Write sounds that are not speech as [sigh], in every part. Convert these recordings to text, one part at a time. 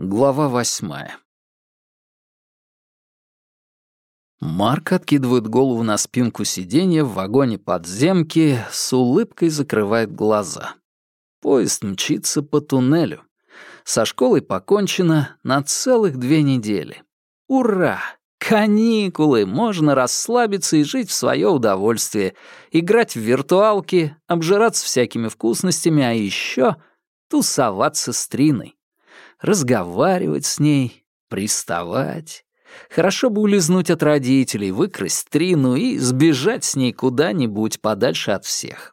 Глава восьмая. Марк откидывает голову на спинку сиденья в вагоне подземки, с улыбкой закрывает глаза. Поезд мчится по туннелю. Со школой покончено на целых две недели. Ура! Каникулы! Можно расслабиться и жить в свое удовольствие, играть в виртуалки, обжираться всякими вкусностями, а еще тусоваться с Триной разговаривать с ней, приставать. Хорошо бы улизнуть от родителей, выкрасть Трину и сбежать с ней куда-нибудь подальше от всех.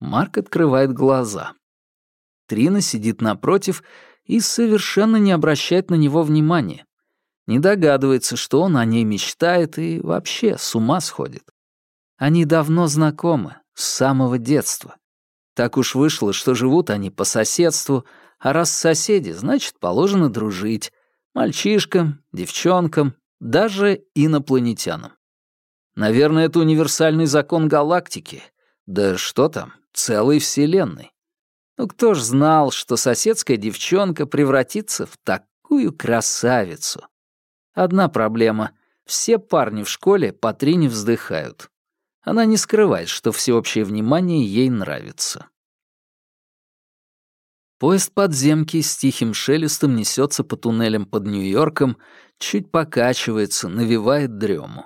Марк открывает глаза. Трина сидит напротив и совершенно не обращает на него внимания. Не догадывается, что он о ней мечтает и вообще с ума сходит. Они давно знакомы, с самого детства. Так уж вышло, что живут они по соседству, а раз соседи, значит, положено дружить. Мальчишкам, девчонкам, даже инопланетянам. Наверное, это универсальный закон галактики. Да что там, целой вселенной. Ну кто ж знал, что соседская девчонка превратится в такую красавицу? Одна проблема. Все парни в школе по три не вздыхают. Она не скрывает, что всеобщее внимание ей нравится. Поезд подземки с тихим шелестом несется по туннелям под Нью-Йорком, чуть покачивается, навевает дрему.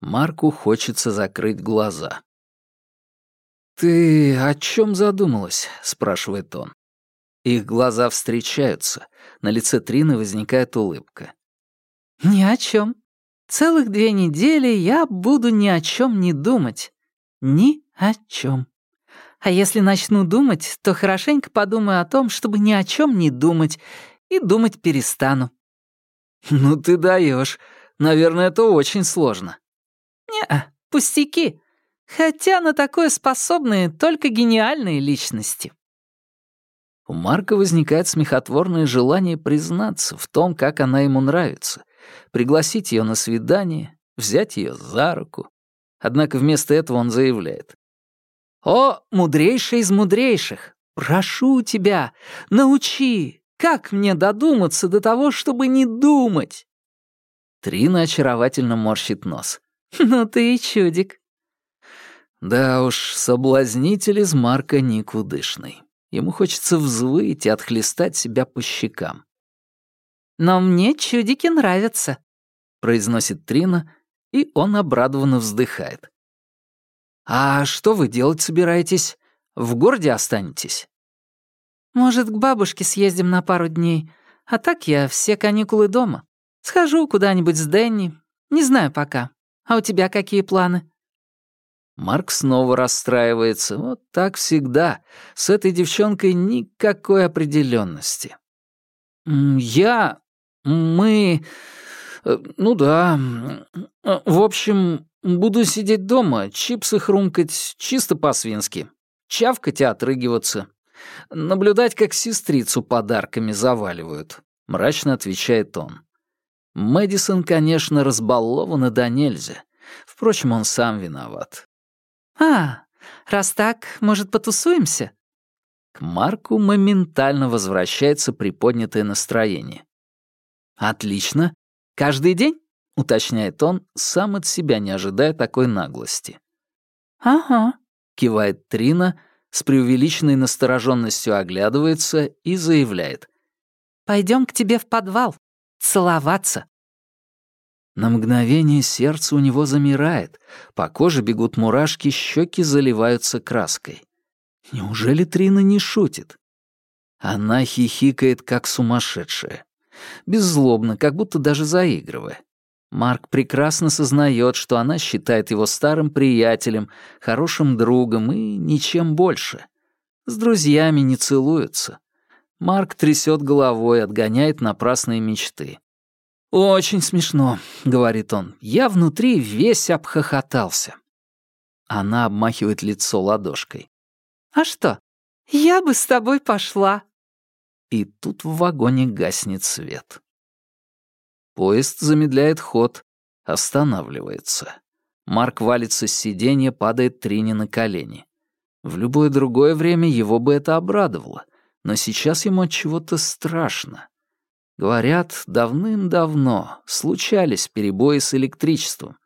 Марку хочется закрыть глаза. «Ты о чем задумалась?» — спрашивает он. Их глаза встречаются. На лице Трины возникает улыбка. «Ни о чем. Целых две недели я буду ни о чем не думать. Ни о чем. А если начну думать, то хорошенько подумаю о том, чтобы ни о чем не думать, и думать перестану. Ну ты даешь. Наверное, это очень сложно. Не, пустяки. Хотя на такое способны только гениальные личности. У Марка возникает смехотворное желание признаться в том, как она ему нравится, пригласить ее на свидание, взять ее за руку. Однако вместо этого он заявляет. «О, мудрейший из мудрейших, прошу тебя, научи, как мне додуматься до того, чтобы не думать?» Трина очаровательно морщит нос. [laughs] «Ну ты и чудик». Да уж, соблазнитель из Марка никудышный. Ему хочется взвыть и отхлестать себя по щекам. «Но мне чудики нравятся», — произносит Трина, и он обрадованно вздыхает. «А что вы делать собираетесь? В городе останетесь?» «Может, к бабушке съездим на пару дней, а так я все каникулы дома. Схожу куда-нибудь с Дэнни. Не знаю пока. А у тебя какие планы?» Марк снова расстраивается. Вот так всегда. С этой девчонкой никакой определенности. «Я... мы... Э, ну да... В общем, Буду сидеть дома, чипсы хрумкать чисто по-свински. Чавкать и отрыгиваться. Наблюдать, как сестрицу подарками заваливают. Мрачно отвечает он. Мэдисон, конечно, разбалована до нельзя. Впрочем, он сам виноват. «А, раз так, может, потусуемся?» К Марку моментально возвращается приподнятое настроение. «Отлично. Каждый день?» — уточняет он, сам от себя не ожидая такой наглости. «Ага», — кивает Трина, с преувеличенной настороженностью оглядывается и заявляет. «Пойдем к тебе в подвал. Целоваться». На мгновение сердце у него замирает, по коже бегут мурашки, щеки заливаются краской. Неужели Трина не шутит? Она хихикает, как сумасшедшая. Беззлобно, как будто даже заигрывая. Марк прекрасно сознает, что она считает его старым приятелем, хорошим другом и ничем больше. С друзьями не целуются. Марк трясет головой, отгоняет напрасные мечты. «Очень смешно», — говорит он. «Я внутри весь обхохотался». Она обмахивает лицо ладошкой. «А что? Я бы с тобой пошла». И тут в вагоне гаснет свет. Поезд замедляет ход, останавливается. Марк валится с сиденья, падает Трине на колени. В любое другое время его бы это обрадовало, но сейчас ему от чего-то страшно. Говорят, давным-давно случались перебои с электричеством.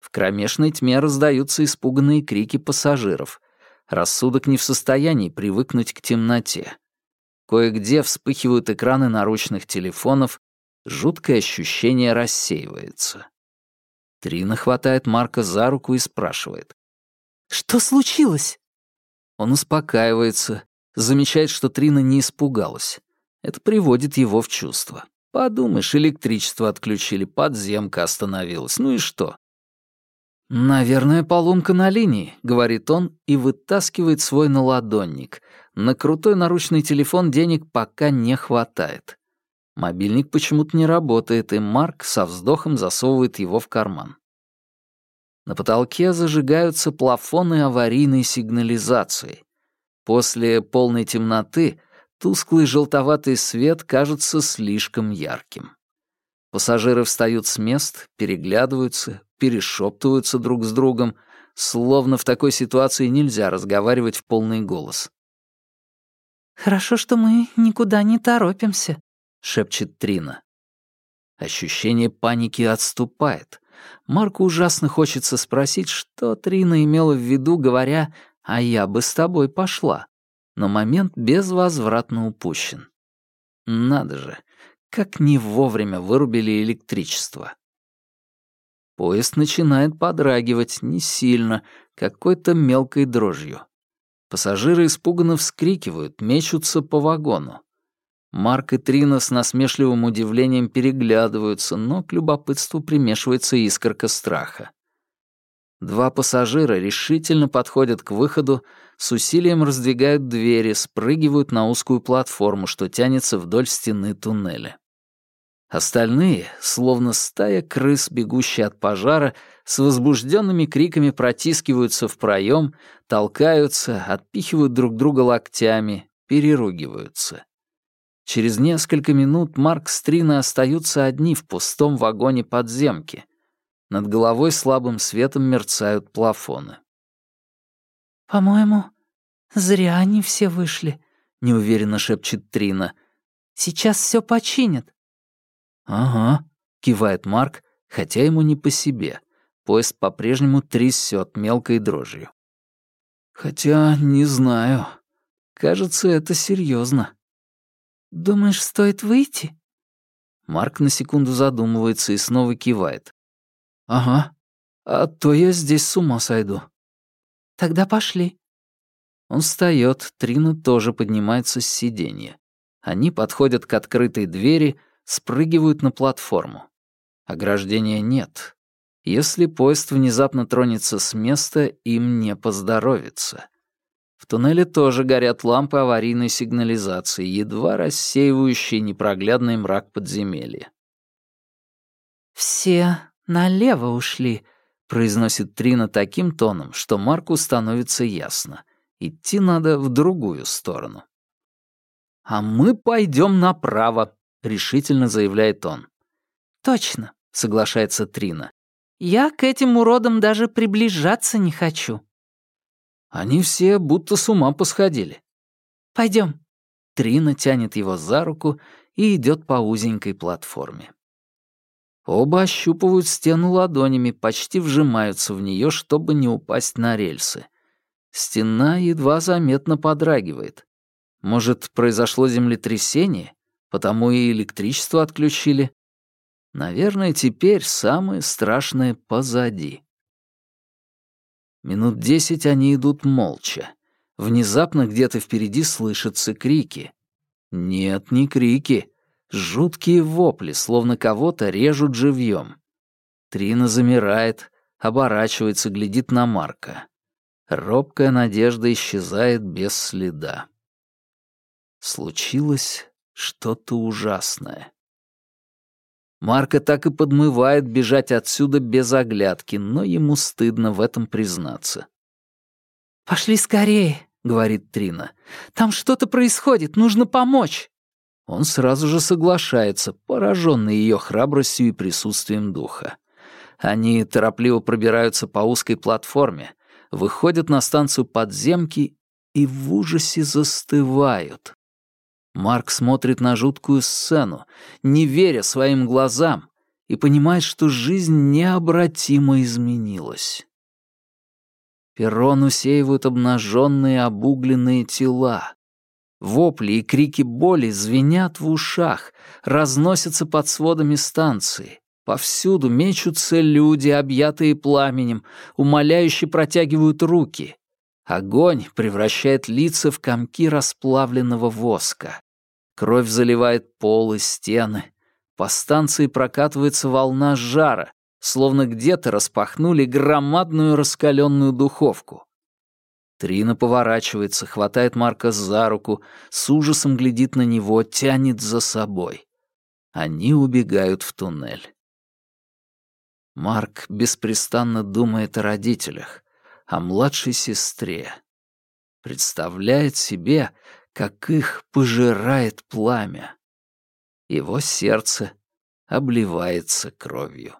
В кромешной тьме раздаются испуганные крики пассажиров. Рассудок не в состоянии привыкнуть к темноте. Кое-где вспыхивают экраны наручных телефонов, жуткое ощущение рассеивается. Трина хватает Марка за руку и спрашивает. «Что случилось?» Он успокаивается, замечает, что Трина не испугалась. Это приводит его в чувство. Подумаешь, электричество отключили, подземка остановилась. Ну и что? «Наверное, поломка на линии», — говорит он и вытаскивает свой наладонник. На крутой наручный телефон денег пока не хватает. Мобильник почему-то не работает, и Марк со вздохом засовывает его в карман. На потолке зажигаются плафоны аварийной сигнализации. После полной темноты тусклый желтоватый свет кажется слишком ярким. Пассажиры встают с мест, переглядываются, перешептываются друг с другом, словно в такой ситуации нельзя разговаривать в полный голос. «Хорошо, что мы никуда не торопимся», — шепчет Трина. Ощущение паники отступает. Марку ужасно хочется спросить, что Трина имела в виду, говоря «а я бы с тобой пошла», но момент безвозвратно упущен. Надо же, как не вовремя вырубили электричество. Поезд начинает подрагивать не сильно, какой-то мелкой дрожью. Пассажиры испуганно вскрикивают, мечутся по вагону. Марк и Трина с насмешливым удивлением переглядываются, но к любопытству примешивается искорка страха. Два пассажира решительно подходят к выходу, с усилием раздвигают двери, спрыгивают на узкую платформу, что тянется вдоль стены туннеля. Остальные, словно стая крыс, бегущие от пожара, с возбужденными криками протискиваются в проем, толкаются, отпихивают друг друга локтями, переругиваются. Через несколько минут Марк с Триной остаются одни в пустом вагоне подземки. Над головой слабым светом мерцают плафоны. «По-моему, зря они все вышли», — неуверенно шепчет Трина. «Сейчас все починят». «Ага», — кивает Марк, хотя ему не по себе. Поезд по-прежнему трясет мелкой дрожью. «Хотя не знаю. Кажется, это серьезно. «Думаешь, стоит выйти?» Марк на секунду задумывается и снова кивает. «Ага. А то я здесь с ума сойду». «Тогда пошли». Он встает, Трина тоже поднимается с сиденья. Они подходят к открытой двери, спрыгивают на платформу. Ограждения нет. Если поезд внезапно тронется с места, им не поздоровится. В туннеле тоже горят лампы аварийной сигнализации, едва рассеивающие непроглядный мрак подземелья. «Все налево ушли», — произносит Трина таким тоном, что Марку становится ясно. Идти надо в другую сторону. «А мы пойдем направо», — решительно заявляет он. «Точно», — соглашается Трина. «Я к этим уродам даже приближаться не хочу». Они все будто с ума посходили. Пойдем. Трина тянет его за руку и идет по узенькой платформе. Оба ощупывают стену ладонями, почти вжимаются в нее, чтобы не упасть на рельсы. Стена едва заметно подрагивает. Может, произошло землетрясение, потому и электричество отключили? Наверное, теперь самое страшное позади. Минут десять они идут молча. Внезапно где-то впереди слышатся крики. Нет, не крики. Жуткие вопли, словно кого-то режут живьем. Трина замирает, оборачивается, глядит на Марка. Робкая надежда исчезает без следа. Случилось что-то ужасное. Марка так и подмывает бежать отсюда без оглядки, но ему стыдно в этом признаться. «Пошли скорее», — говорит Трина. «Там что-то происходит, нужно помочь». Он сразу же соглашается, пораженный ее храбростью и присутствием духа. Они торопливо пробираются по узкой платформе, выходят на станцию подземки и в ужасе застывают. Марк смотрит на жуткую сцену, не веря своим глазам, и понимает, что жизнь необратимо изменилась. Перрон усеивают обнаженные обугленные тела. Вопли и крики боли звенят в ушах, разносятся под сводами станции. Повсюду мечутся люди, объятые пламенем, умоляюще протягивают руки. Огонь превращает лица в комки расплавленного воска. Кровь заливает пол и стены. По станции прокатывается волна жара, словно где-то распахнули громадную раскаленную духовку. Трина поворачивается, хватает Марка за руку, с ужасом глядит на него, тянет за собой. Они убегают в туннель. Марк беспрестанно думает о родителях, о младшей сестре. Представляет себе, как их пожирает пламя. Его сердце обливается кровью.